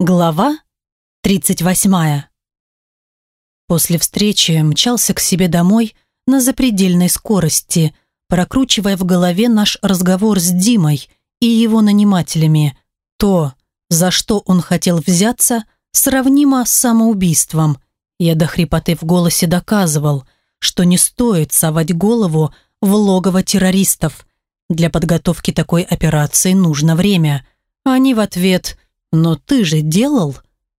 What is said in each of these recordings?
Глава 38 После встречи мчался к себе домой на запредельной скорости, прокручивая в голове наш разговор с Димой и его нанимателями. То, за что он хотел взяться, сравнимо с самоубийством. Я до хрипоты в голосе доказывал, что не стоит совать голову в логово террористов. Для подготовки такой операции нужно время. Они в ответ – «Но ты же делал?»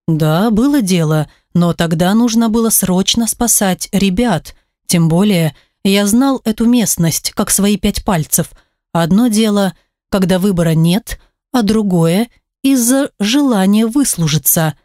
«Да, было дело, но тогда нужно было срочно спасать ребят. Тем более, я знал эту местность, как свои пять пальцев. Одно дело, когда выбора нет, а другое – из-за желания выслужиться.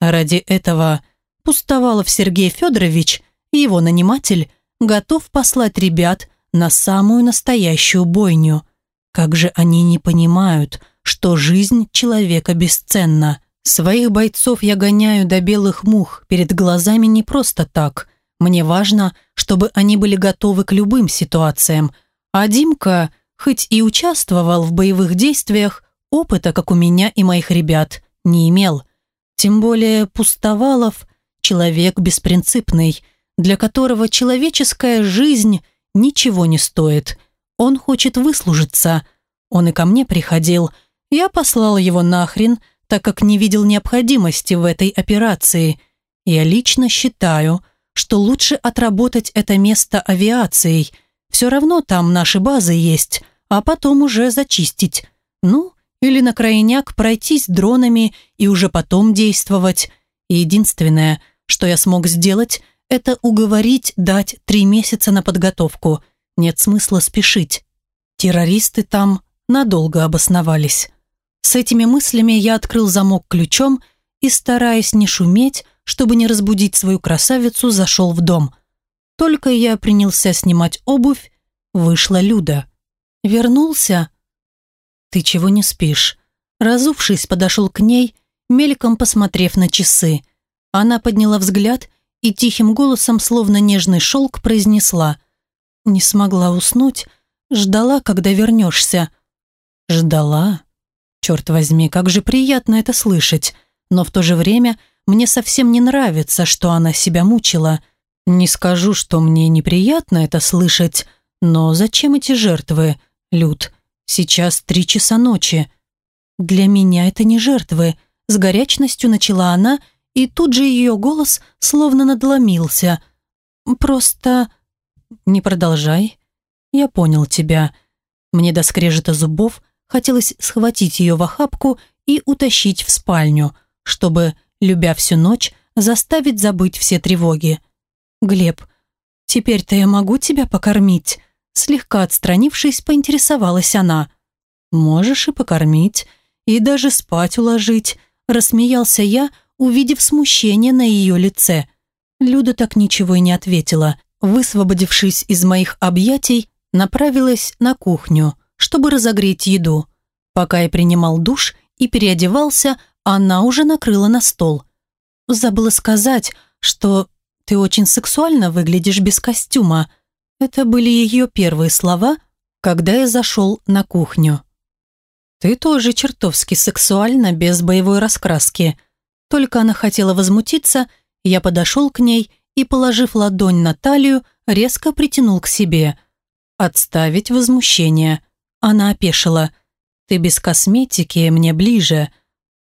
Ради этого Пустовалов Сергей Федорович, его наниматель, готов послать ребят на самую настоящую бойню. Как же они не понимают, что жизнь человека бесценна. Своих бойцов я гоняю до белых мух перед глазами не просто так. Мне важно, чтобы они были готовы к любым ситуациям. А Димка, хоть и участвовал в боевых действиях, опыта, как у меня и моих ребят, не имел. Тем более Пустовалов – человек беспринципный, для которого человеческая жизнь ничего не стоит. Он хочет выслужиться. Он и ко мне приходил – я послал его нахрен, так как не видел необходимости в этой операции. Я лично считаю, что лучше отработать это место авиацией. Все равно там наши базы есть, а потом уже зачистить. Ну, или на крайняк пройтись дронами и уже потом действовать. Единственное, что я смог сделать, это уговорить дать три месяца на подготовку. Нет смысла спешить. Террористы там надолго обосновались. С этими мыслями я открыл замок ключом и, стараясь не шуметь, чтобы не разбудить свою красавицу, зашел в дом. Только я принялся снимать обувь, вышла Люда. «Вернулся?» «Ты чего не спишь?» Разувшись, подошел к ней, мельком посмотрев на часы. Она подняла взгляд и тихим голосом, словно нежный шелк, произнесла. «Не смогла уснуть, ждала, когда вернешься». «Ждала?» Черт возьми, как же приятно это слышать. Но в то же время мне совсем не нравится, что она себя мучила. Не скажу, что мне неприятно это слышать, но зачем эти жертвы, Люд? Сейчас три часа ночи. Для меня это не жертвы. С горячностью начала она, и тут же ее голос словно надломился. Просто... Не продолжай. Я понял тебя. Мне до скрежета зубов Хотелось схватить ее в охапку и утащить в спальню, чтобы, любя всю ночь, заставить забыть все тревоги. «Глеб, теперь-то я могу тебя покормить?» Слегка отстранившись, поинтересовалась она. «Можешь и покормить, и даже спать уложить», рассмеялся я, увидев смущение на ее лице. Люда так ничего и не ответила. Высвободившись из моих объятий, направилась на кухню чтобы разогреть еду. Пока я принимал душ и переодевался, она уже накрыла на стол. Забыла сказать, что ты очень сексуально выглядишь без костюма. Это были ее первые слова, когда я зашел на кухню. Ты тоже чертовски сексуальна без боевой раскраски. Только она хотела возмутиться, я подошел к ней и, положив ладонь на талию, резко притянул к себе. Отставить возмущение – она опешила. «Ты без косметики, мне ближе».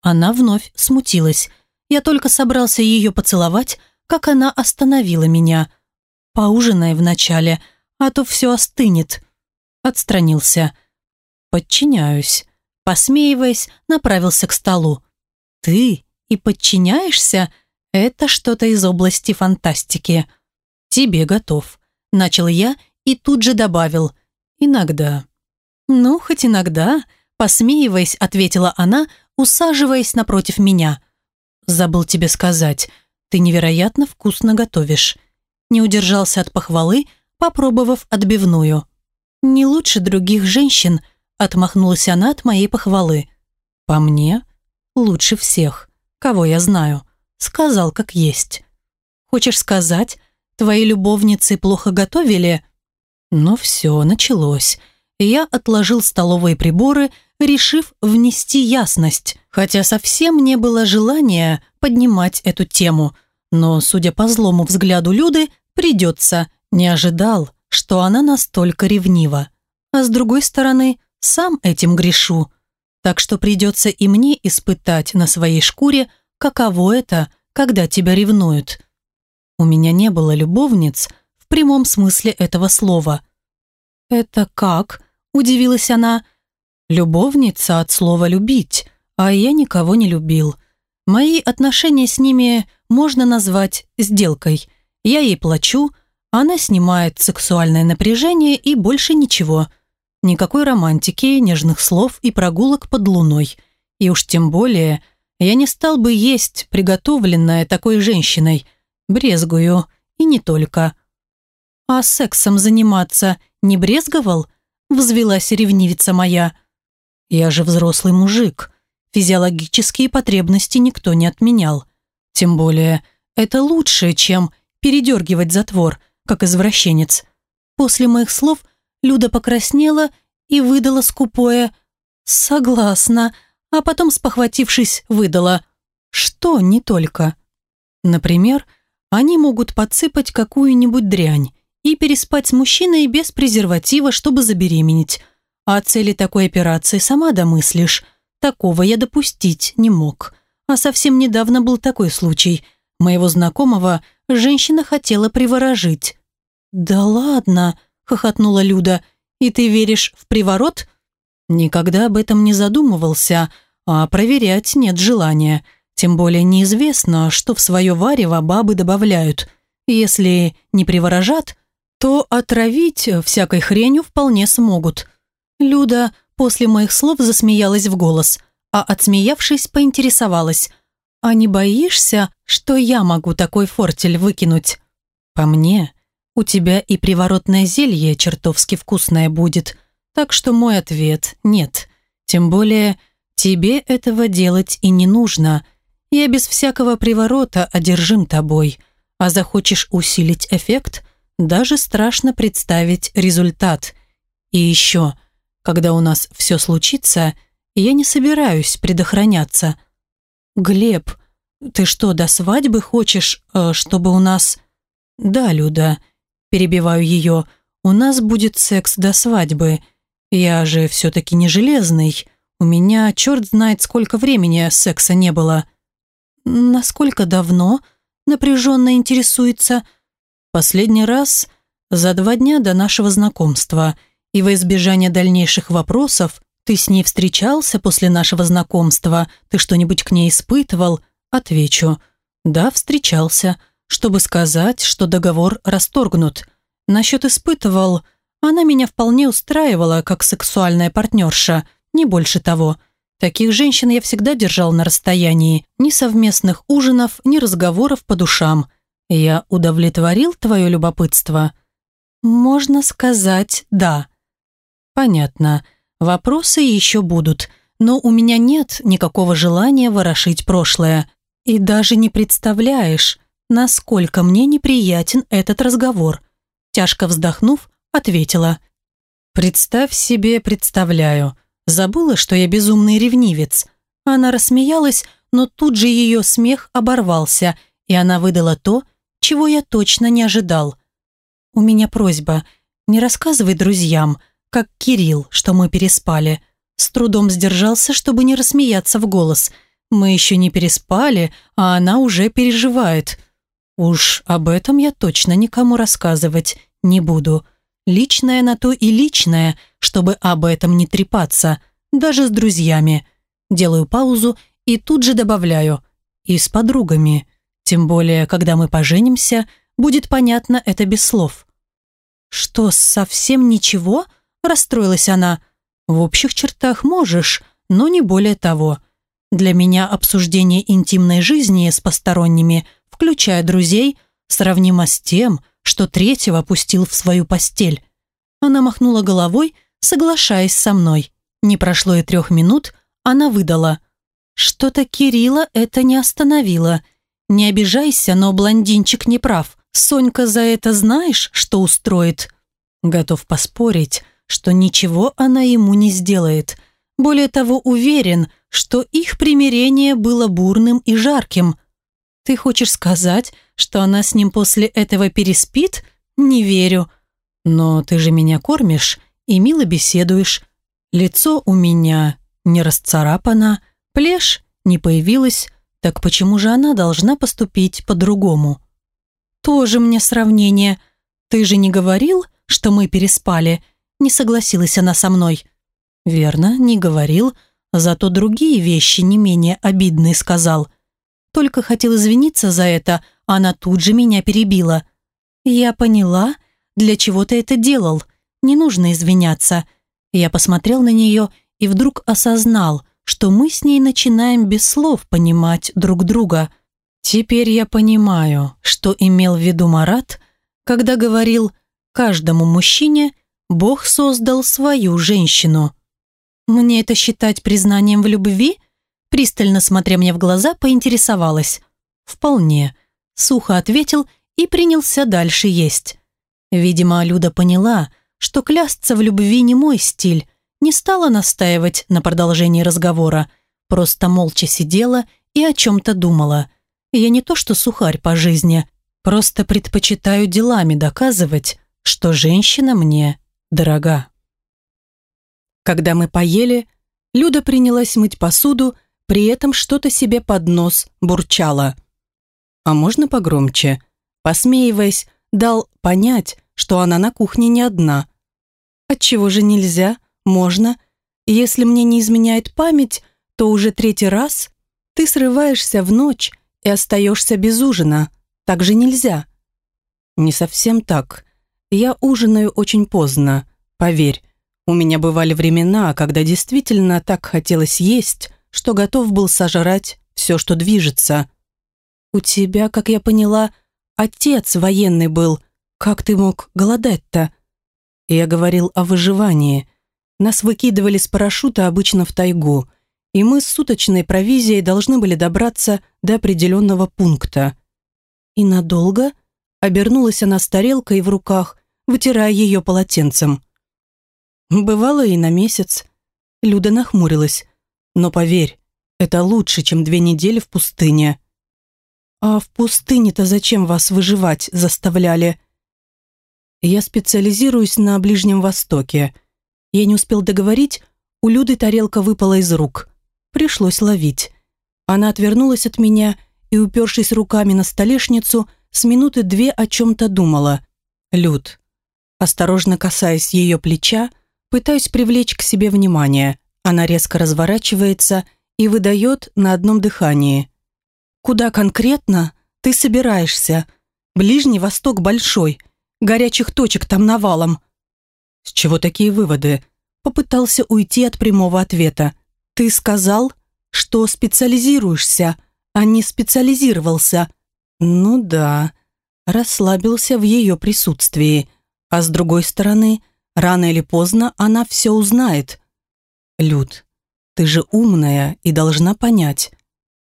Она вновь смутилась. Я только собрался ее поцеловать, как она остановила меня. «Поужинай вначале, а то все остынет». Отстранился. «Подчиняюсь». Посмеиваясь, направился к столу. «Ты и подчиняешься?» Это что-то из области фантастики. «Тебе готов», – начал я и тут же добавил. «Иногда». «Ну, хоть иногда», – посмеиваясь, ответила она, усаживаясь напротив меня. «Забыл тебе сказать, ты невероятно вкусно готовишь». Не удержался от похвалы, попробовав отбивную. «Не лучше других женщин», – отмахнулась она от моей похвалы. «По мне, лучше всех, кого я знаю», – сказал как есть. «Хочешь сказать, твои любовницы плохо готовили?» Ну все, началось я отложил столовые приборы, решив внести ясность, хотя совсем не было желания поднимать эту тему. Но, судя по злому взгляду Люды, придется. Не ожидал, что она настолько ревнива. А с другой стороны, сам этим грешу. Так что придется и мне испытать на своей шкуре, каково это, когда тебя ревнуют. У меня не было любовниц в прямом смысле этого слова. «Это как?» – удивилась она. «Любовница от слова «любить», а я никого не любил. Мои отношения с ними можно назвать сделкой. Я ей плачу, она снимает сексуальное напряжение и больше ничего. Никакой романтики, нежных слов и прогулок под луной. И уж тем более я не стал бы есть приготовленное такой женщиной. Брезгую. И не только. А сексом заниматься не брезговал? Взвелась ревнивица моя. Я же взрослый мужик. Физиологические потребности никто не отменял. Тем более, это лучше, чем передергивать затвор, как извращенец. После моих слов Люда покраснела и выдала скупое «Согласна», а потом, спохватившись, выдала «Что не только». Например, они могут подсыпать какую-нибудь дрянь и переспать с мужчиной без презерватива, чтобы забеременеть. А о цели такой операции сама домыслишь. Такого я допустить не мог. А совсем недавно был такой случай. Моего знакомого женщина хотела приворожить. «Да ладно», хохотнула Люда. «И ты веришь в приворот?» Никогда об этом не задумывался, а проверять нет желания. Тем более неизвестно, что в свое варево бабы добавляют. Если не приворожат, то отравить всякой хренью вполне смогут. Люда после моих слов засмеялась в голос, а отсмеявшись, поинтересовалась. «А не боишься, что я могу такой фортель выкинуть?» «По мне, у тебя и приворотное зелье чертовски вкусное будет. Так что мой ответ – нет. Тем более, тебе этого делать и не нужно. Я без всякого приворота одержим тобой. А захочешь усилить эффект – даже страшно представить результат. И еще, когда у нас все случится, я не собираюсь предохраняться. Глеб, ты что, до свадьбы хочешь, э, чтобы у нас... Да, Люда, Перебиваю ее. «У нас будет секс до свадьбы. Я же все-таки не железный. У меня черт знает сколько времени секса не было». «Насколько давно?» Напряженно интересуется. «Последний раз за два дня до нашего знакомства. И во избежание дальнейших вопросов ты с ней встречался после нашего знакомства? Ты что-нибудь к ней испытывал?» Отвечу. «Да, встречался чтобы сказать, что договор расторгнут. Насчет испытывал, она меня вполне устраивала как сексуальная партнерша, не больше того. Таких женщин я всегда держал на расстоянии, ни совместных ужинов, ни разговоров по душам. Я удовлетворил твое любопытство? Можно сказать «да». Понятно. Вопросы еще будут, но у меня нет никакого желания ворошить прошлое. И даже не представляешь, насколько мне неприятен этот разговор. Тяжко вздохнув, ответила. «Представь себе, представляю. Забыла, что я безумный ревнивец». Она рассмеялась, но тут же ее смех оборвался, и она выдала то, чего я точно не ожидал. «У меня просьба, не рассказывай друзьям, как Кирилл, что мы переспали». С трудом сдержался, чтобы не рассмеяться в голос. «Мы еще не переспали, а она уже переживает». Уж об этом я точно никому рассказывать не буду. Личное на то и личное, чтобы об этом не трепаться, даже с друзьями. Делаю паузу и тут же добавляю. И с подругами. Тем более, когда мы поженимся, будет понятно это без слов. «Что, совсем ничего?» – расстроилась она. «В общих чертах можешь, но не более того. Для меня обсуждение интимной жизни с посторонними – включая друзей, сравнимо с тем, что третьего пустил в свою постель. Она махнула головой, соглашаясь со мной. Не прошло и трех минут, она выдала. Что-то Кирилла это не остановило. Не обижайся, но блондинчик не прав. Сонька за это знаешь, что устроит? Готов поспорить, что ничего она ему не сделает. Более того, уверен, что их примирение было бурным и жарким. Ты хочешь сказать, что она с ним после этого переспит? Не верю. Но ты же меня кормишь и мило беседуешь. Лицо у меня не расцарапано, плешь не появилась, так почему же она должна поступить по-другому? Тоже мне сравнение. Ты же не говорил, что мы переспали? Не согласилась она со мной. Верно, не говорил, зато другие вещи не менее обидные сказал. Только хотел извиниться за это, она тут же меня перебила. Я поняла, для чего ты это делал. Не нужно извиняться. Я посмотрел на нее и вдруг осознал, что мы с ней начинаем без слов понимать друг друга. Теперь я понимаю, что имел в виду Марат, когда говорил «каждому мужчине Бог создал свою женщину». Мне это считать признанием в любви? Пристально смотря мне в глаза, поинтересовалась. «Вполне», — сухо ответил и принялся дальше есть. Видимо, Люда поняла, что клясться в любви не мой стиль, не стала настаивать на продолжении разговора, просто молча сидела и о чем-то думала. Я не то что сухарь по жизни, просто предпочитаю делами доказывать, что женщина мне дорога. Когда мы поели, Люда принялась мыть посуду, при этом что-то себе под нос бурчала. «А можно погромче?» Посмеиваясь, дал понять, что она на кухне не одна. «Отчего же нельзя?» Можно. Если мне не изменяет память, то уже третий раз ты срываешься в ночь и остаешься без ужина. Так же нельзя. Не совсем так. Я ужинаю очень поздно, поверь. У меня бывали времена, когда действительно так хотелось есть, что готов был сожрать все, что движется. У тебя, как я поняла, отец военный был. Как ты мог голодать-то? Я говорил о выживании. Нас выкидывали с парашюта обычно в тайгу, и мы с суточной провизией должны были добраться до определенного пункта. И надолго обернулась она с тарелкой в руках, вытирая ее полотенцем. Бывало и на месяц. Люда нахмурилась. Но поверь, это лучше, чем две недели в пустыне. А в пустыне-то зачем вас выживать заставляли? Я специализируюсь на Ближнем Востоке – я не успел договорить, у Люды тарелка выпала из рук. Пришлось ловить. Она отвернулась от меня и, упершись руками на столешницу, с минуты две о чем-то думала. Люд. Осторожно касаясь ее плеча, пытаюсь привлечь к себе внимание. Она резко разворачивается и выдает на одном дыхании. «Куда конкретно ты собираешься? Ближний Восток большой, горячих точек там навалом. «С чего такие выводы?» Попытался уйти от прямого ответа. «Ты сказал, что специализируешься, а не специализировался». «Ну да», расслабился в ее присутствии. А с другой стороны, рано или поздно она все узнает. «Люд, ты же умная и должна понять.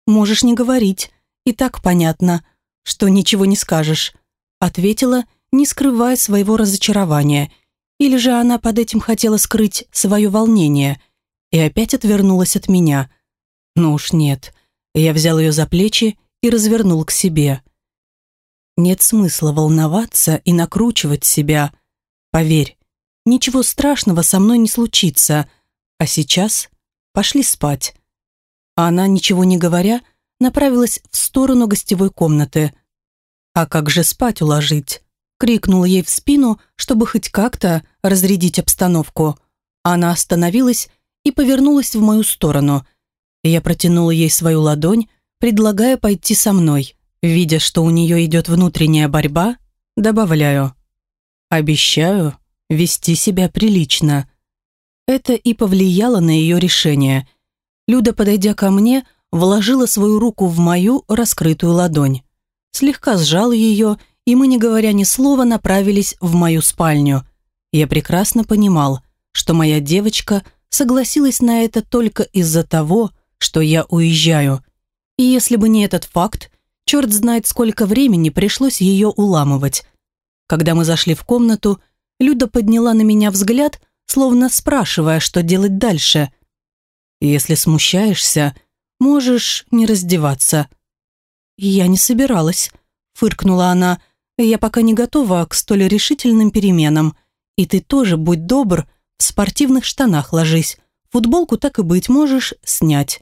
Можешь не говорить, и так понятно, что ничего не скажешь», ответила, не скрывая своего разочарования – или же она под этим хотела скрыть свое волнение и опять отвернулась от меня? Ну уж нет. Я взял ее за плечи и развернул к себе. Нет смысла волноваться и накручивать себя. Поверь, ничего страшного со мной не случится. А сейчас пошли спать. А она, ничего не говоря, направилась в сторону гостевой комнаты. А как же спать уложить? Крикнул ей в спину, чтобы хоть как-то разрядить обстановку. Она остановилась и повернулась в мою сторону. Я протянула ей свою ладонь, предлагая пойти со мной. Видя, что у нее идет внутренняя борьба, добавляю. Обещаю вести себя прилично. Это и повлияло на ее решение. Люда, подойдя ко мне, вложила свою руку в мою раскрытую ладонь. Слегка сжал ее и мы, не говоря ни слова, направились в мою спальню. Я прекрасно понимал, что моя девочка согласилась на это только из-за того, что я уезжаю. И если бы не этот факт, черт знает, сколько времени пришлось ее уламывать. Когда мы зашли в комнату, Люда подняла на меня взгляд, словно спрашивая, что делать дальше. Если смущаешься, можешь не раздеваться». «Я не собиралась», — фыркнула она. «Я пока не готова к столь решительным переменам. И ты тоже, будь добр, в спортивных штанах ложись. Футболку так и быть можешь снять».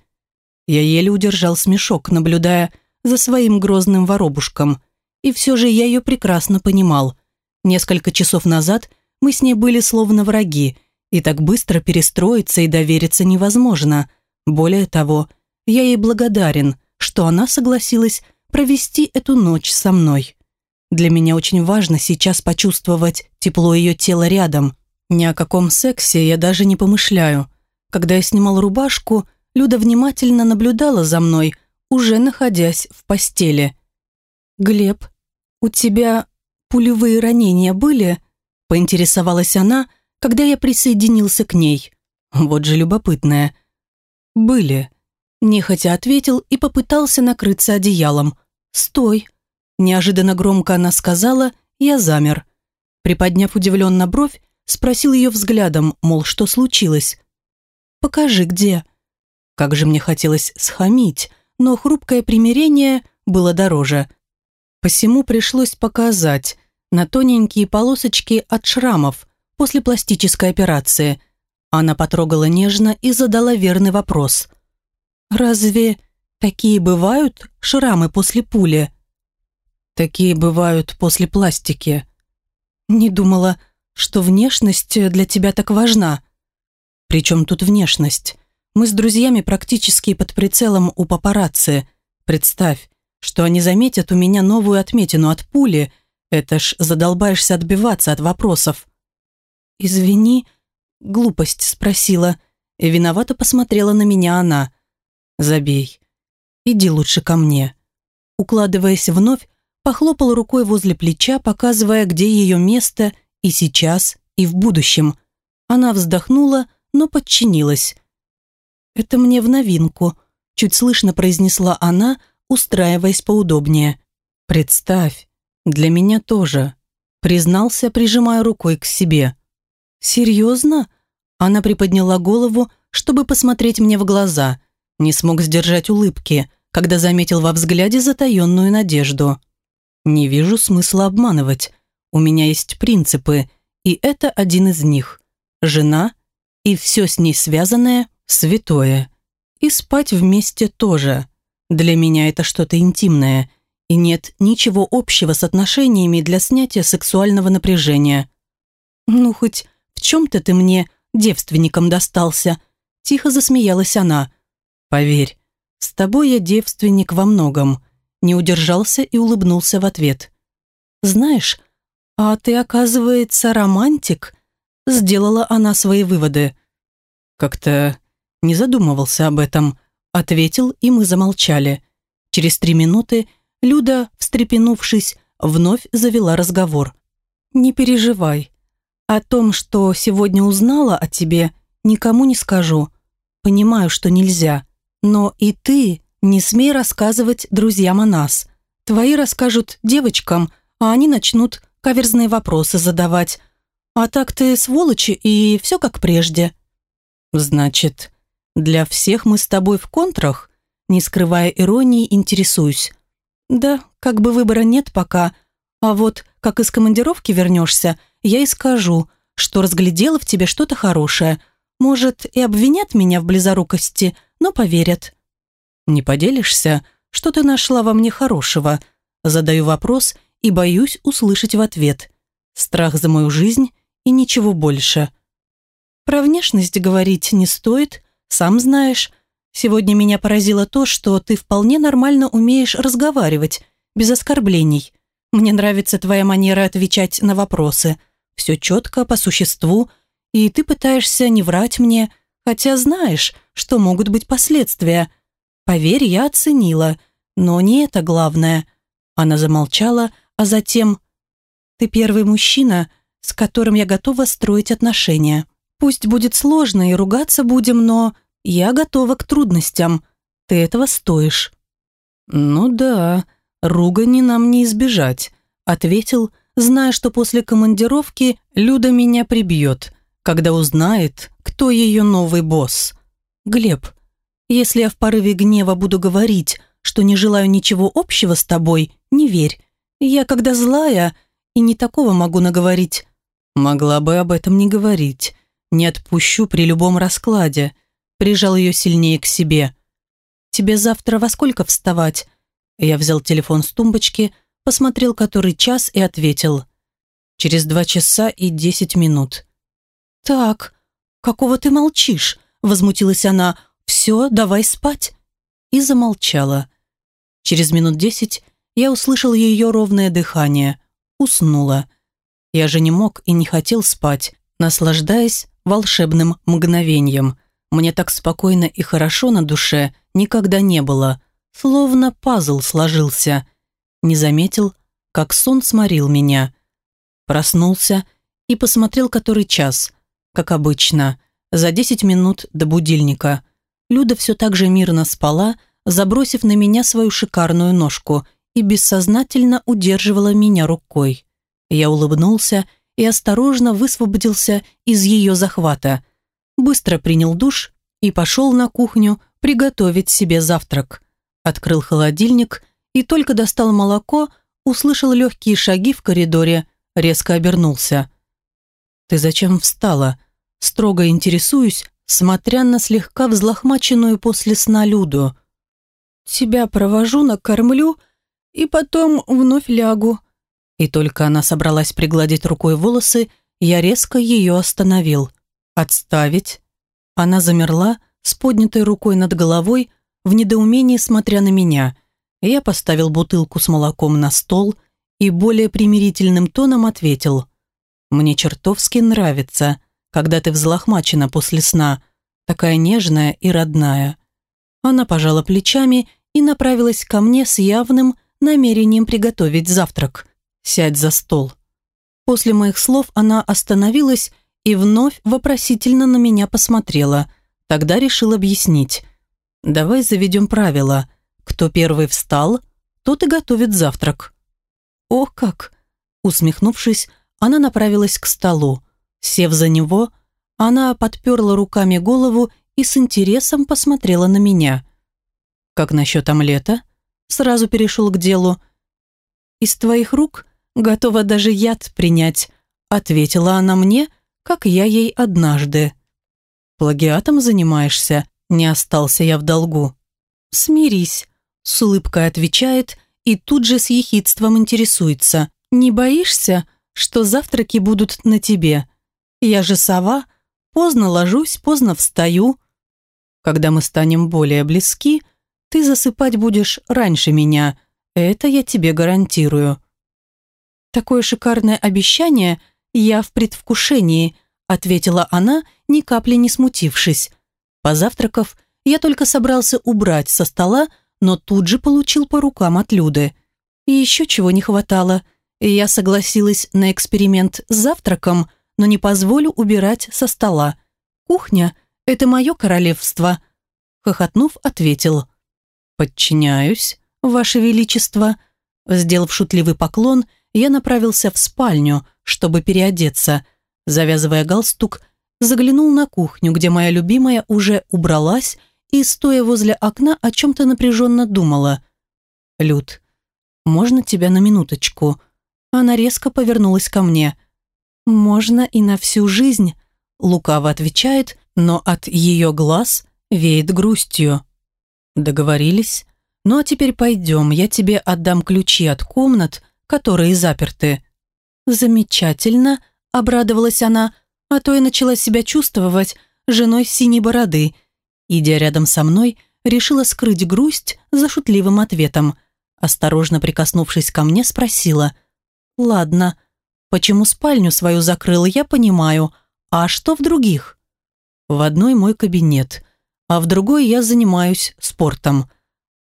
Я еле удержал смешок, наблюдая за своим грозным воробушком. И все же я ее прекрасно понимал. Несколько часов назад мы с ней были словно враги, и так быстро перестроиться и довериться невозможно. Более того, я ей благодарен, что она согласилась провести эту ночь со мной. Для меня очень важно сейчас почувствовать тепло ее тела рядом. Ни о каком сексе я даже не помышляю. Когда я снимал рубашку, Люда внимательно наблюдала за мной, уже находясь в постели. «Глеб, у тебя пулевые ранения были?» – поинтересовалась она, когда я присоединился к ней. Вот же любопытная. «Были», – нехотя ответил и попытался накрыться одеялом. «Стой!» – неожиданно громко она сказала, я замер. Приподняв удивленно бровь, спросил ее взглядом, мол, что случилось. «Покажи, где?» Как же мне хотелось схамить, но хрупкое примирение было дороже. Посему пришлось показать на тоненькие полосочки от шрамов после пластической операции. Она потрогала нежно и задала верный вопрос. «Разве такие бывают шрамы после пули?» «Такие бывают после пластики». «Не думала, что внешность для тебя так важна». «Причем тут внешность?» Мы с друзьями практически под прицелом у папарацци. Представь, что они заметят у меня новую отметину от пули. Это ж задолбаешься отбиваться от вопросов. «Извини», — глупость спросила. И виновато посмотрела на меня она. «Забей. Иди лучше ко мне». Укладываясь вновь, похлопал рукой возле плеча, показывая, где ее место и сейчас, и в будущем. Она вздохнула, но подчинилась. «Это мне в новинку», – чуть слышно произнесла она, устраиваясь поудобнее. «Представь, для меня тоже», – признался, прижимая рукой к себе. «Серьезно?» Она приподняла голову, чтобы посмотреть мне в глаза. Не смог сдержать улыбки, когда заметил во взгляде затаенную надежду. «Не вижу смысла обманывать. У меня есть принципы, и это один из них. Жена и все с ней связанное – святое. И спать вместе тоже. Для меня это что-то интимное, и нет ничего общего с отношениями для снятия сексуального напряжения. «Ну, хоть в чем-то ты мне девственником достался», – тихо засмеялась она. «Поверь, с тобой я девственник во многом», – не удержался и улыбнулся в ответ. «Знаешь, а ты, оказывается, романтик?» – сделала она свои выводы. «Как-то не задумывался об этом», ответил, и мы замолчали. Через три минуты Люда, встрепенувшись, вновь завела разговор. «Не переживай. О том, что сегодня узнала о тебе, никому не скажу. Понимаю, что нельзя. Но и ты не смей рассказывать друзьям о нас. Твои расскажут девочкам, а они начнут каверзные вопросы задавать. А так ты сволочь и все как прежде». «Значит, «Для всех мы с тобой в контрах?» Не скрывая иронии, интересуюсь. «Да, как бы выбора нет пока. А вот как из командировки вернешься, я и скажу, что разглядела в тебе что-то хорошее. Может, и обвинят меня в близорукости, но поверят». «Не поделишься, что ты нашла во мне хорошего?» Задаю вопрос и боюсь услышать в ответ. Страх за мою жизнь и ничего больше. Про внешность говорить не стоит, сам знаешь, сегодня меня поразило то, что ты вполне нормально умеешь разговаривать, без оскорблений. Мне нравится твоя манера отвечать на вопросы. Все четко, по существу, и ты пытаешься не врать мне, хотя знаешь, что могут быть последствия. Поверь, я оценила, но не это главное. Она замолчала, а затем... Ты первый мужчина, с которым я готова строить отношения. Пусть будет сложно и ругаться будем, но я готова к трудностям. Ты этого стоишь». «Ну да, ругани нам не избежать», — ответил, зная, что после командировки Люда меня прибьет, когда узнает, кто ее новый босс. «Глеб, если я в порыве гнева буду говорить, что не желаю ничего общего с тобой, не верь. Я когда злая, и не такого могу наговорить». «Могла бы об этом не говорить. Не отпущу при любом раскладе». Прижал ее сильнее к себе. «Тебе завтра во сколько вставать?» Я взял телефон с тумбочки, посмотрел который час и ответил. «Через два часа и десять минут». «Так, какого ты молчишь?» Возмутилась она. «Все, давай спать». И замолчала. Через минут десять я услышал ее ровное дыхание. Уснула. Я же не мог и не хотел спать, наслаждаясь волшебным мгновением. Мне так спокойно и хорошо на душе никогда не было. Словно пазл сложился. Не заметил, как сон сморил меня. Проснулся и посмотрел который час, как обычно за 10 минут до будильника. Люда все так же мирно спала, забросив на меня свою шикарную ножку и бессознательно удерживала меня рукой. Я улыбнулся и осторожно высвободился из ее захвата. Быстро принял душ и пошел на кухню приготовить себе завтрак. Открыл холодильник и только достал молоко, услышал легкие шаги в коридоре, резко обернулся. «Ты зачем встала?» Строго интересуюсь, смотря на слегка взлохмаченную после сна Люду. «Тебя провожу, накормлю и потом вновь лягу». И только она собралась пригладить рукой волосы, я резко ее остановил. «Отставить?» Она замерла, с поднятой рукой над головой, в недоумении смотря на меня. Я поставил бутылку с молоком на стол и более примирительным тоном ответил. «Мне чертовски нравится когда ты взлохмачена после сна, такая нежная и родная». Она пожала плечами и направилась ко мне с явным намерением приготовить завтрак. «Сядь за стол». После моих слов она остановилась и вновь вопросительно на меня посмотрела. Тогда решил объяснить. «Давай заведем правило. Кто первый встал, тот и готовит завтрак». «Ох как!» Усмехнувшись, она направилась к столу. Сев за него, она подперла руками голову и с интересом посмотрела на меня. «Как насчет омлета?» Сразу перешел к делу. «Из твоих рук готова даже яд принять», ответила она мне, как я ей однажды. «Плагиатом занимаешься?» Не остался я в долгу. «Смирись», с улыбкой отвечает и тут же с ехидством интересуется. «Не боишься, что завтраки будут на тебе?» Я же сова, поздно ложусь, поздно встаю. Когда мы станем более близки, ты засыпать будешь раньше меня. Это я тебе гарантирую. Такое шикарное обещание я в предвкушении, ответила она, ни капли не смутившись. Позавтракав, я только собрался убрать со стола, но тут же получил по рукам от Люды. И еще чего не хватало. Я согласилась на эксперимент с завтраком, но не позволю убирать со стола. Кухня — это мое королевство», — хохотнув, ответил. «Подчиняюсь, Ваше Величество». Сделав шутливый поклон, я направился в спальню, чтобы переодеться. Завязывая галстук, заглянул на кухню, где моя любимая уже убралась и, стоя возле окна, о чем-то напряженно думала. «Люд, можно тебя на минуточку?» Она резко повернулась ко мне. «Можно и на всю жизнь», — лукаво отвечает, но от ее глаз веет грустью. «Договорились? Ну а теперь пойдем, я тебе отдам ключи от комнат, которые заперты». «Замечательно», — обрадовалась она, а то и начала себя чувствовать женой синей бороды. Идя рядом со мной, решила скрыть грусть за шутливым ответом. Осторожно прикоснувшись ко мне, спросила. «Ладно, Почему спальню свою закрыл, я понимаю. А что в других? В одной мой кабинет, а в другой я занимаюсь спортом.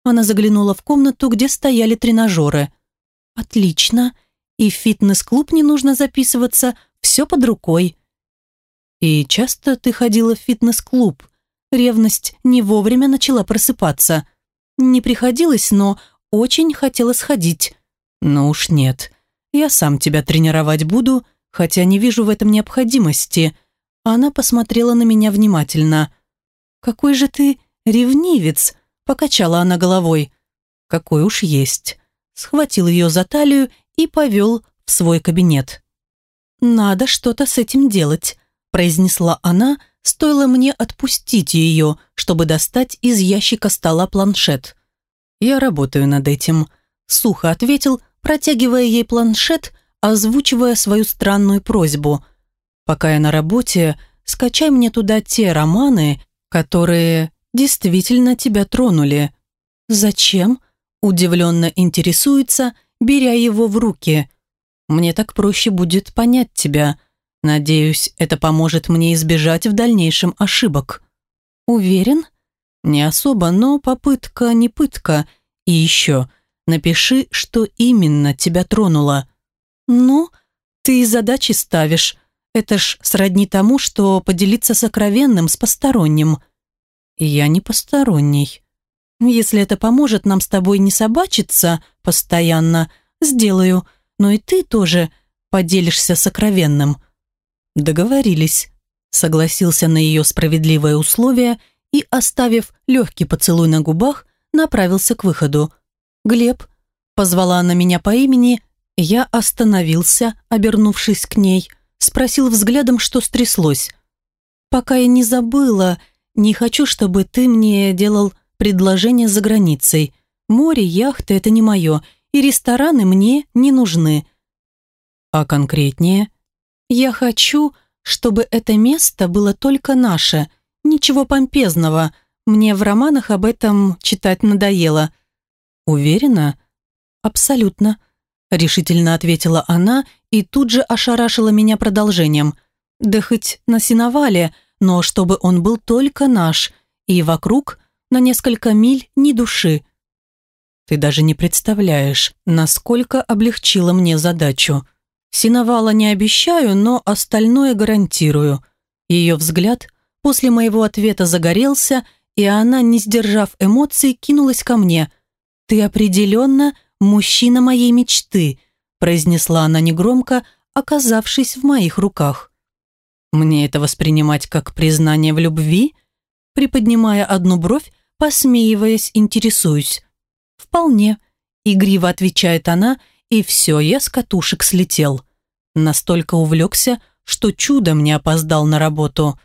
Она заглянула в комнату, где стояли тренажеры. Отлично. И в фитнес-клуб не нужно записываться, все под рукой. И часто ты ходила в фитнес-клуб? Ревность не вовремя начала просыпаться. Не приходилось, но очень хотела сходить. Ну уж нет. Я сам тебя тренировать буду, хотя не вижу в этом необходимости. Она посмотрела на меня внимательно. какой же ты ревнивец!» – покачала она головой. «Какой уж есть!» Схватил ее за талию и повел в свой кабинет. «Надо что-то с этим делать», – произнесла она, стоило мне отпустить ее, чтобы достать из ящика стола планшет. «Я работаю над этим», – сухо ответил, протягивая ей планшет, озвучивая свою странную просьбу. «Пока я на работе, скачай мне туда те романы, которые действительно тебя тронули». «Зачем?» – удивленно интересуется, беря его в руки. «Мне так проще будет понять тебя. Надеюсь, это поможет мне избежать в дальнейшем ошибок». «Уверен?» «Не особо, но попытка не пытка. И еще, напиши, что именно тебя тронуло». «Ну, ты и задачи ставишь. Это ж сродни тому, что поделиться сокровенным с посторонним». «Я не посторонний». «Если это поможет нам с тобой не собачиться постоянно, сделаю, но и ты тоже поделишься сокровенным». «Договорились», согласился на ее справедливое условие и, оставив легкий поцелуй на губах, направился к выходу. «Глеб», позвала она меня по имени, я остановился, обернувшись к ней, спросил взглядом, что стряслось. «Пока я не забыла, не хочу, чтобы ты мне делал предложение за границей. Море, яхты – это не мое, и рестораны мне не нужны». «А конкретнее?» «Я хочу, чтобы это место было только наше, ничего помпезного. Мне в романах об этом читать надоело». «Уверена?» «Абсолютно», – решительно ответила она и тут же ошарашила меня продолжением. «Да хоть на сеновале, но чтобы он был только наш, и вокруг на несколько миль ни души». «Ты даже не представляешь, насколько облегчила мне задачу. Синовала не обещаю, но остальное гарантирую». Ее взгляд после моего ответа загорелся, и она, не сдержав эмоций, кинулась ко мне. «Ты определенно мужчина моей мечты», произнесла она негромко, оказавшись в моих руках. «Мне это воспринимать как признание в любви?» Приподнимая одну бровь, посмеиваясь, интересуюсь. «Вполне», — игриво отвечает она, и все, я с катушек слетел. Настолько увлекся, что чудом не опоздал на работу.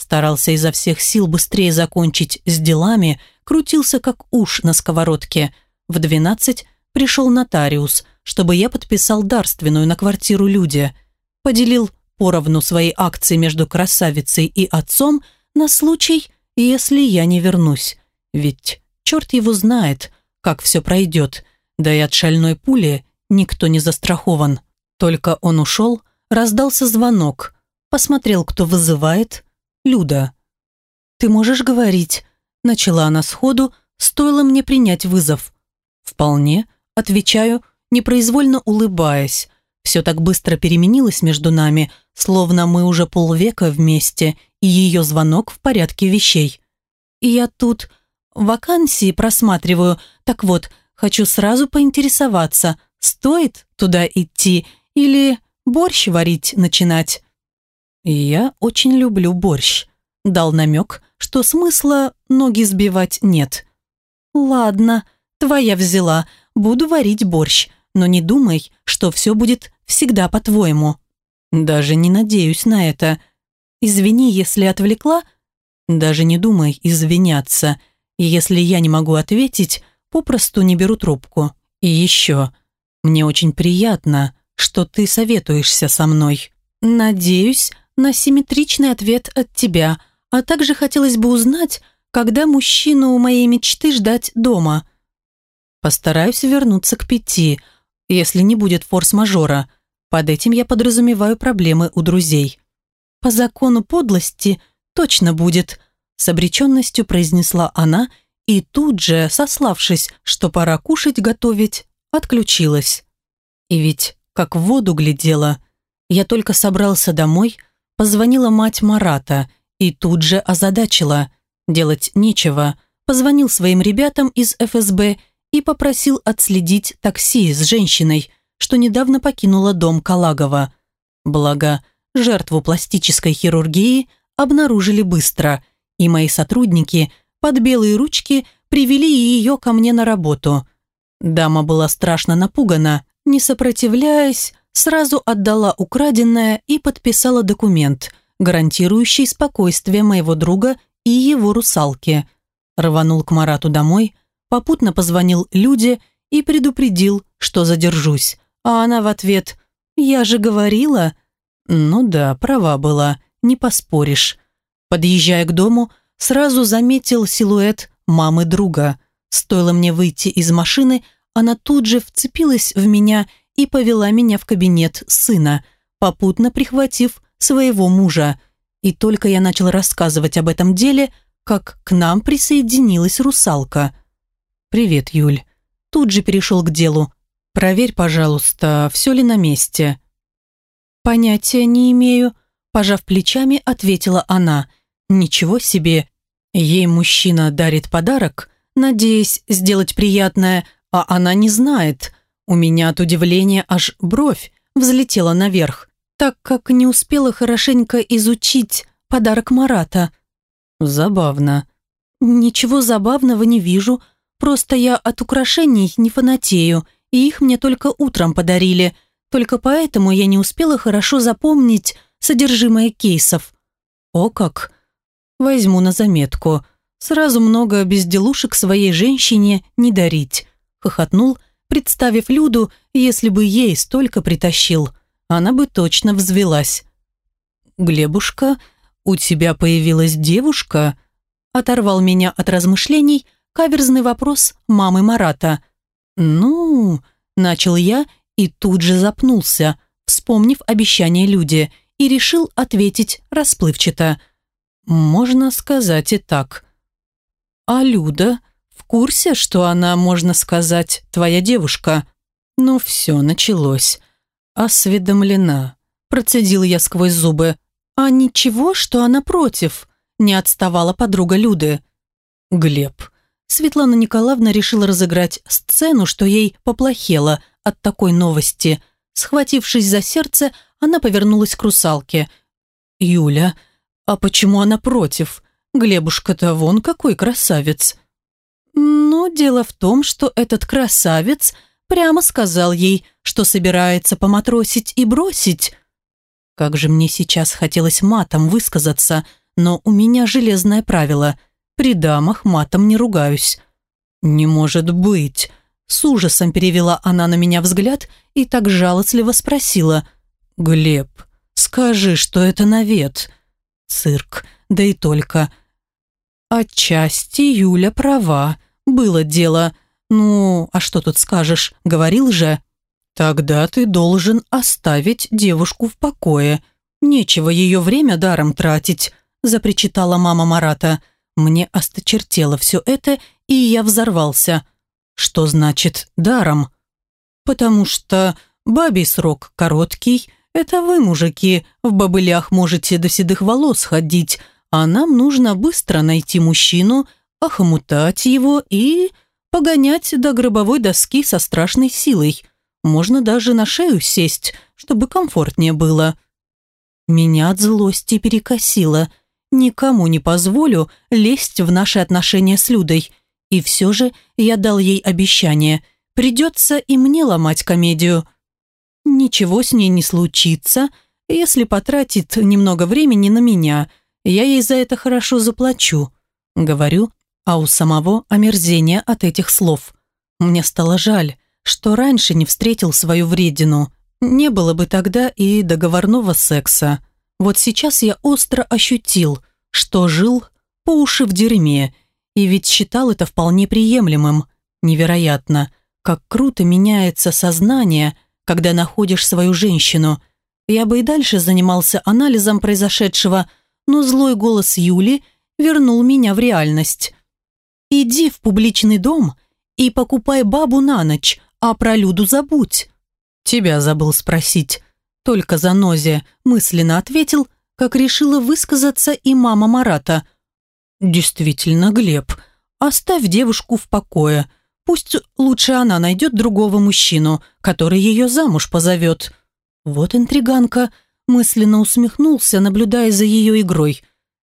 Старался изо всех сил быстрее закончить с делами, крутился как уж на сковородке. В двенадцать пришел нотариус, чтобы я подписал дарственную на квартиру люди. Поделил поровну свои акции между красавицей и отцом на случай, если я не вернусь. Ведь черт его знает, как все пройдет, да и от шальной пули никто не застрахован. Только он ушел, раздался звонок, посмотрел, кто вызывает. Люда. «Ты можешь говорить?» Начала она сходу, стоило мне принять вызов. «Вполне», отвечаю, непроизвольно улыбаясь. Все так быстро переменилось между нами, словно мы уже полвека вместе, и ее звонок в порядке вещей. И я тут вакансии просматриваю, так вот, хочу сразу поинтересоваться, стоит туда идти или борщ варить начинать. Я очень люблю борщ. Дал намек, что смысла ноги сбивать нет. Ладно, твоя взяла, буду варить борщ, но не думай, что все будет всегда по-твоему. Даже не надеюсь на это. Извини, если отвлекла. Даже не думай извиняться. Если я не могу ответить, попросту не беру трубку. И еще, мне очень приятно, что ты советуешься со мной. Надеюсь на симметричный ответ от тебя, а также хотелось бы узнать, когда мужчину моей мечты ждать дома. Постараюсь вернуться к пяти, если не будет форс-мажора. Под этим я подразумеваю проблемы у друзей. По закону подлости точно будет, с обреченностью произнесла она и тут же, сославшись, что пора кушать, готовить, отключилась. И ведь как в воду глядела. Я только собрался домой, позвонила мать Марата и тут же озадачила. Делать нечего. Позвонил своим ребятам из ФСБ и попросил отследить такси с женщиной, что недавно покинула дом Калагова. Благо, жертву пластической хирургии обнаружили быстро, и мои сотрудники под белые ручки привели ее ко мне на работу. Дама была страшно напугана, не сопротивляясь, сразу отдала украденное и подписала документ, гарантирующий спокойствие моего друга и его русалки. Рванул к Марату домой, попутно позвонил Люде и предупредил, что задержусь. А она в ответ «Я же говорила». Ну да, права была, не поспоришь. Подъезжая к дому, сразу заметил силуэт мамы друга. Стоило мне выйти из машины, она тут же вцепилась в меня и повела меня в кабинет сына, попутно прихватив своего мужа. И только я начал рассказывать об этом деле, как к нам присоединилась русалка. «Привет, Юль». Тут же перешел к делу. «Проверь, пожалуйста, все ли на месте». «Понятия не имею», – пожав плечами, ответила она. «Ничего себе! Ей мужчина дарит подарок, надеясь сделать приятное, а она не знает. У меня от удивления аж бровь взлетела наверх, так как не успела хорошенько изучить подарок Марата. Забавно. Ничего забавного не вижу, просто я от украшений не фанатею, и их мне только утром подарили. Только поэтому я не успела хорошо запомнить содержимое кейсов. О как! Возьму на заметку. Сразу много безделушек своей женщине не дарить. Хохотнул, представив Люду, если бы ей столько притащил. Она бы точно взвелась. «Глебушка, у тебя появилась девушка?» Оторвал меня от размышлений каверзный вопрос мамы Марата. «Ну...» – начал я и тут же запнулся, вспомнив обещание Люде, и решил ответить расплывчато. «Можно сказать и так». «А Люда?» В курсе, что она, можно сказать, твоя девушка?» «Ну все, началось. Осведомлена». Процедил я сквозь зубы. «А ничего, что она против?» Не отставала подруга Люды. «Глеб». Светлана Николаевна решила разыграть сцену, что ей поплохело от такой новости. Схватившись за сердце, она повернулась к русалке. «Юля, а почему она против? Глебушка-то вон какой красавец!» Но дело в том, что этот красавец прямо сказал ей, что собирается поматросить и бросить. Как же мне сейчас хотелось матом высказаться, но у меня железное правило – при дамах матом не ругаюсь. «Не может быть!» С ужасом перевела она на меня взгляд и так жалостливо спросила. «Глеб, скажи, что это навет?» «Цирк, да и только. Отчасти Юля права. Было дело. Ну, а что тут скажешь? Говорил же. Тогда ты должен оставить девушку в покое. Нечего ее время даром тратить, запричитала мама Марата. Мне осточертело все это, и я взорвался. Что значит даром? Потому что бабий срок короткий. Это вы, мужики, в бобылях можете до седых волос ходить, а нам нужно быстро найти мужчину, охомутать его и погонять до гробовой доски со страшной силой. Можно даже на шею сесть, чтобы комфортнее было. Меня от злости перекосило. Никому не позволю лезть в наши отношения с Людой. И все же я дал ей обещание. Придется и мне ломать комедию. Ничего с ней не случится, если потратит немного времени на меня – я ей за это хорошо заплачу. Говорю, а у самого омерзение от этих слов. Мне стало жаль, что раньше не встретил свою вредину. Не было бы тогда и договорного секса. Вот сейчас я остро ощутил, что жил по уши в дерьме, и ведь считал это вполне приемлемым. Невероятно, как круто меняется сознание, когда находишь свою женщину. Я бы и дальше занимался анализом произошедшего, но злой голос Юли вернул меня в реальность. «Иди в публичный дом и покупай бабу на ночь, а про Люду забудь». «Тебя забыл спросить». Только за Нозе мысленно ответил, как решила высказаться и мама Марата. «Действительно, Глеб, оставь девушку в покое. Пусть лучше она найдет другого мужчину, который ее замуж позовет». Вот интриганка мысленно усмехнулся, наблюдая за ее игрой.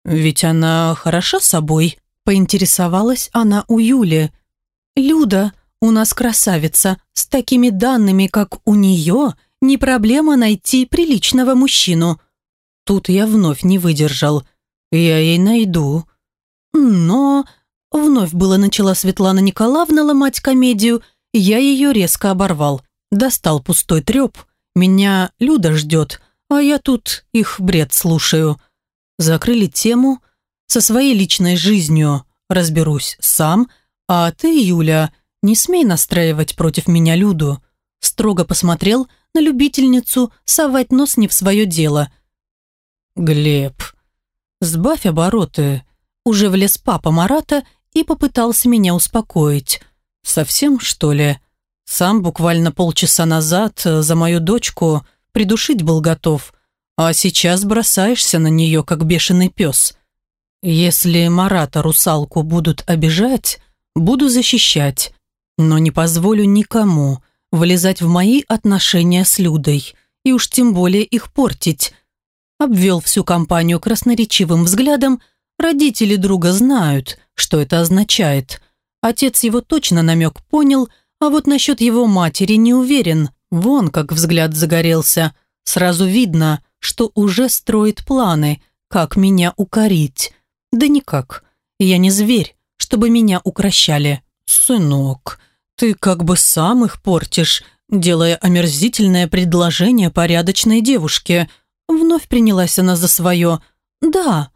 Ведь она хороша собой, поинтересовалась она у Юли. Люда, у нас красавица, с такими данными, как у нее, не проблема найти приличного мужчину. Тут я вновь не выдержал. Я ей найду. Но... Вновь было начала Светлана Николаевна ломать комедию, я ее резко оборвал. Достал пустой треп. Меня Люда ждет, а я тут их бред слушаю. Закрыли тему. Со своей личной жизнью разберусь сам, а ты, Юля, не смей настраивать против меня Люду. Строго посмотрел на любительницу совать нос не в свое дело. Глеб, сбавь обороты. Уже влез папа Марата и попытался меня успокоить. Совсем, что ли? Сам буквально полчаса назад за мою дочку придушить был готов, а сейчас бросаешься на нее, как бешеный пес. Если Марата русалку будут обижать, буду защищать, но не позволю никому влезать в мои отношения с Людой и уж тем более их портить. Обвел всю компанию красноречивым взглядом, родители друга знают, что это означает. Отец его точно намек понял – а вот насчет его матери не уверен. Вон как взгляд загорелся. Сразу видно, что уже строит планы, как меня укорить. Да никак. Я не зверь, чтобы меня укращали. Сынок, ты как бы сам их портишь, делая омерзительное предложение порядочной девушке. Вновь принялась она за свое. Да.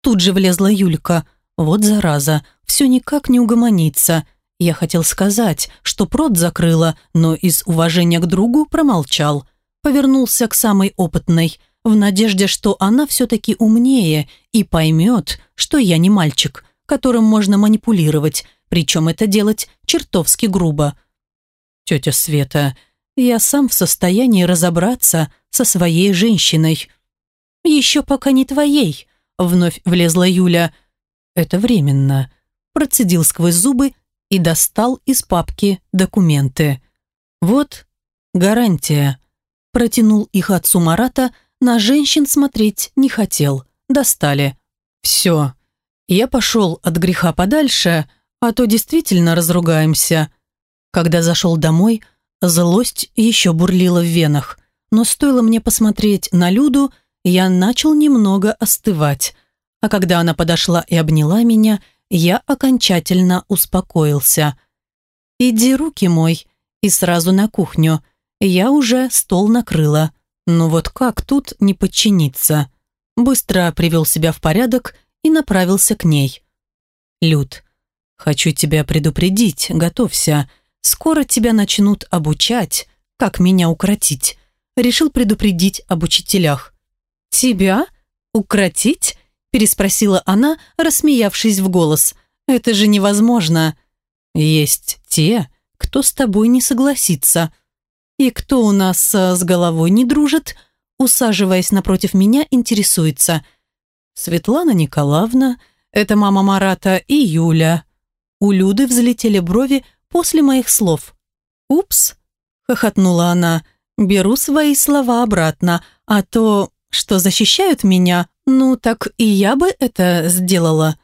Тут же влезла Юлька. Вот зараза, все никак не угомонится. Я хотел сказать, что прот закрыла, но из уважения к другу промолчал. Повернулся к самой опытной, в надежде, что она все-таки умнее и поймет, что я не мальчик, которым можно манипулировать, причем это делать чертовски грубо. «Тетя Света, я сам в состоянии разобраться со своей женщиной». «Еще пока не твоей», — вновь влезла Юля. «Это временно», — процедил сквозь зубы и достал из папки документы. «Вот гарантия». Протянул их отцу Марата, на женщин смотреть не хотел. Достали. «Все. Я пошел от греха подальше, а то действительно разругаемся». Когда зашел домой, злость еще бурлила в венах, но стоило мне посмотреть на Люду, я начал немного остывать. А когда она подошла и обняла меня – я окончательно успокоился. «Иди руки мой» и сразу на кухню. Я уже стол накрыла. Ну вот как тут не подчиниться? Быстро привел себя в порядок и направился к ней. «Люд, хочу тебя предупредить, готовься. Скоро тебя начнут обучать, как меня укротить». Решил предупредить об учителях. «Тебя? Укротить?» переспросила она, рассмеявшись в голос. «Это же невозможно!» «Есть те, кто с тобой не согласится. И кто у нас э, с головой не дружит?» Усаживаясь напротив меня, интересуется. «Светлана Николаевна, это мама Марата и Юля». У Люды взлетели брови после моих слов. «Упс!» – хохотнула она. «Беру свои слова обратно, а то, что защищают меня, «Ну, так и я бы это сделала».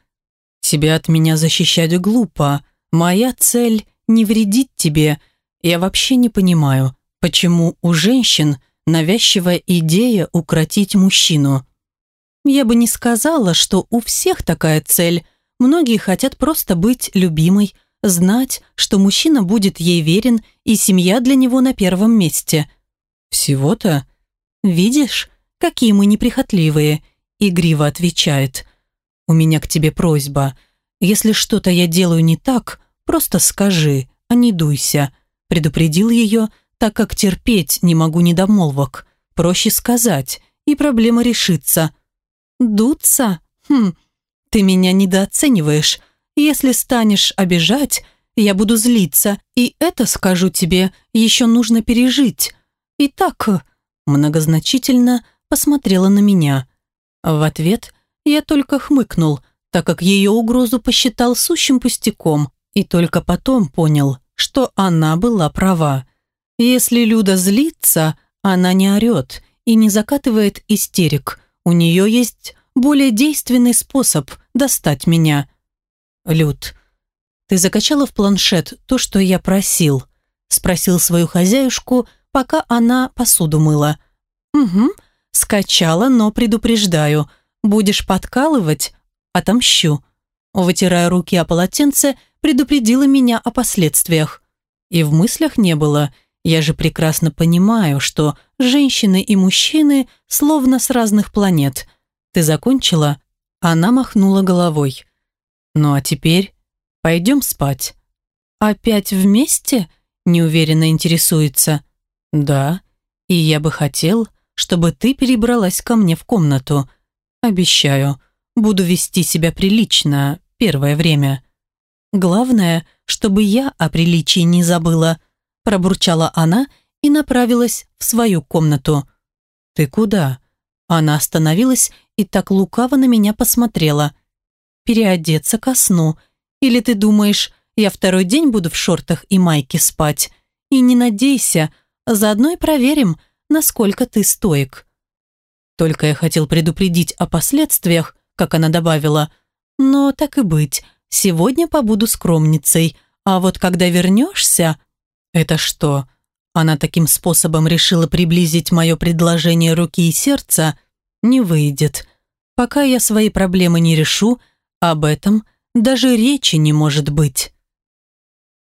«Тебя от меня защищать глупо. Моя цель – не вредить тебе. Я вообще не понимаю, почему у женщин навязчивая идея укротить мужчину». «Я бы не сказала, что у всех такая цель. Многие хотят просто быть любимой, знать, что мужчина будет ей верен и семья для него на первом месте». «Всего-то?» «Видишь, какие мы неприхотливые игриво отвечает. «У меня к тебе просьба. Если что-то я делаю не так, просто скажи, а не дуйся». Предупредил ее, так как терпеть не могу недомолвок. Проще сказать, и проблема решится. «Дуться? Хм, ты меня недооцениваешь. Если станешь обижать, я буду злиться, и это, скажу тебе, еще нужно пережить. Итак, многозначительно посмотрела на меня. В ответ я только хмыкнул, так как ее угрозу посчитал сущим пустяком, и только потом понял, что она была права. Если Люда злится, она не орет и не закатывает истерик. У нее есть более действенный способ достать меня. Люд, ты закачала в планшет то, что я просил? Спросил свою хозяюшку, пока она посуду мыла. Угу, скачала, но предупреждаю. Будешь подкалывать? Отомщу. Вытирая руки о полотенце, предупредила меня о последствиях. И в мыслях не было. Я же прекрасно понимаю, что женщины и мужчины словно с разных планет. Ты закончила? Она махнула головой. Ну а теперь пойдем спать. Опять вместе? Неуверенно интересуется. Да, и я бы хотел, чтобы ты перебралась ко мне в комнату. Обещаю, буду вести себя прилично первое время. Главное, чтобы я о приличии не забыла, пробурчала она и направилась в свою комнату. Ты куда? Она остановилась и так лукаво на меня посмотрела. Переодеться ко сну. Или ты думаешь, я второй день буду в шортах и майке спать? И не надейся, заодно и проверим, насколько ты стоек. Только я хотел предупредить о последствиях, как она добавила, но так и быть, Сегодня побуду скромницей, а вот когда вернешься...» «Это что?» Она таким способом решила приблизить мое предложение руки и сердца. «Не выйдет. Пока я свои проблемы не решу, об этом даже речи не может быть».